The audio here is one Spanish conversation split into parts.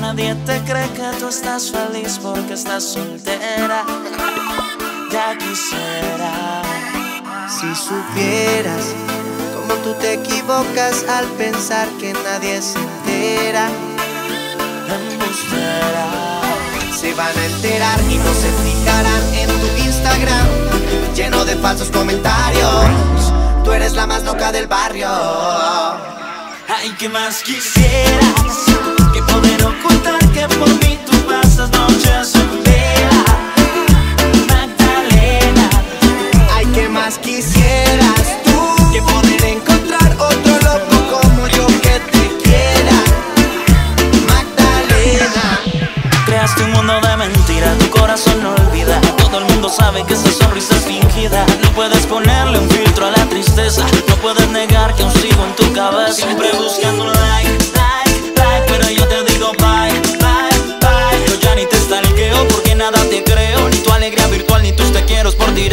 Nadie te cree que tú estás feliz porque estás soltera. Ya quisiera. Si supieras cómo tú te equivocas al pensar que nadie se entera. Embustera. Se van a enterar y no se fijarán en tu Instagram, lleno de falsos comentarios. Tú eres la más loca del barrio. ¿Qué más quisieras? Que poder ocultar que por mí tú pasas noches vela. Magdalena. Ay, ¿qué más quisieras tú? Que poder encontrar otro loco como yo que te quiera. Magdalena. Creaste un mundo de mentira, tu corazón no olvida. Todo el mundo sabe que esa sonrisa es fingida. No puedes ponerle un filtro a la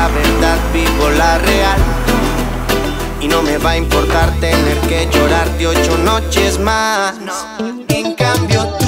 la verdad, vivo la real. Y no me va a importar tener que llorarte ocho noches más. En cambio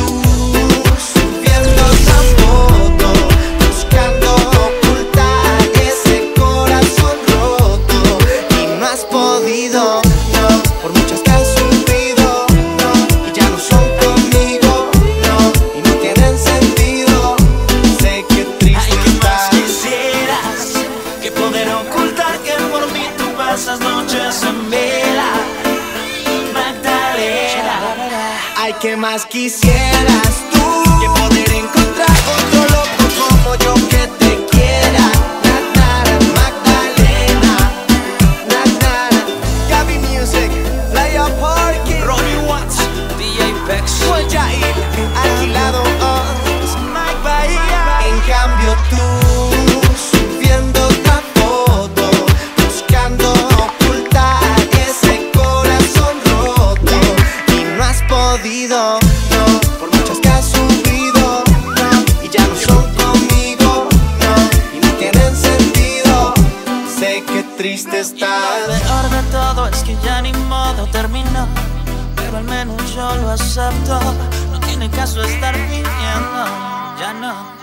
Ay, ¿qué más quisieras tú? Que poder encontrar otro loco como yo que te quiera. Na, na, na, Magdalena. Na, na, na. Gaby Music, Playa Parky, Ronnie Watts, DJ Pex Juan Jair, alquilado Oz, Mike Bahía. En cambio tú, no, por muchas que has subido, no, y ya no son conmigo, no, y no tienen sentido. Sé que triste Lo estás. peor de todo es que ya ni modo terminó. Pero al menos yo lo acepto. No tiene caso estar fingiendo. Ya no